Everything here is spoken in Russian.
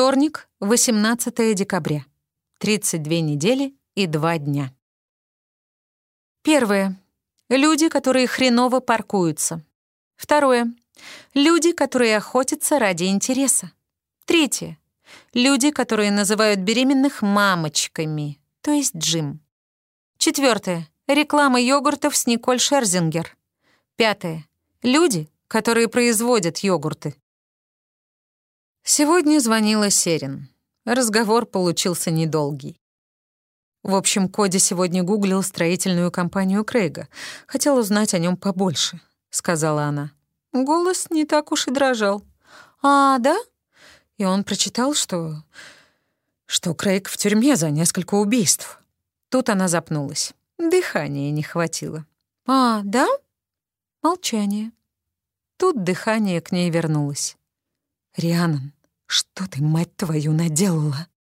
Вторник, 18 декабря. 32 недели и 2 дня. Первое. Люди, которые хреново паркуются. Второе. Люди, которые охотятся ради интереса. Третье. Люди, которые называют беременных мамочками, то есть Джим. Четвертое. Реклама йогуртов с Николь Шерзингер. Пятое. Люди, которые производят йогурты. Сегодня звонила Серин. Разговор получился недолгий. В общем, Коди сегодня гуглил строительную компанию Крейга. Хотел узнать о нем побольше, — сказала она. Голос не так уж и дрожал. «А, да?» И он прочитал, что... что Крейг в тюрьме за несколько убийств. Тут она запнулась. Дыхания не хватило. «А, да?» Молчание. Тут дыхание к ней вернулось. «Рианон, что ты, мать твою, наделала?»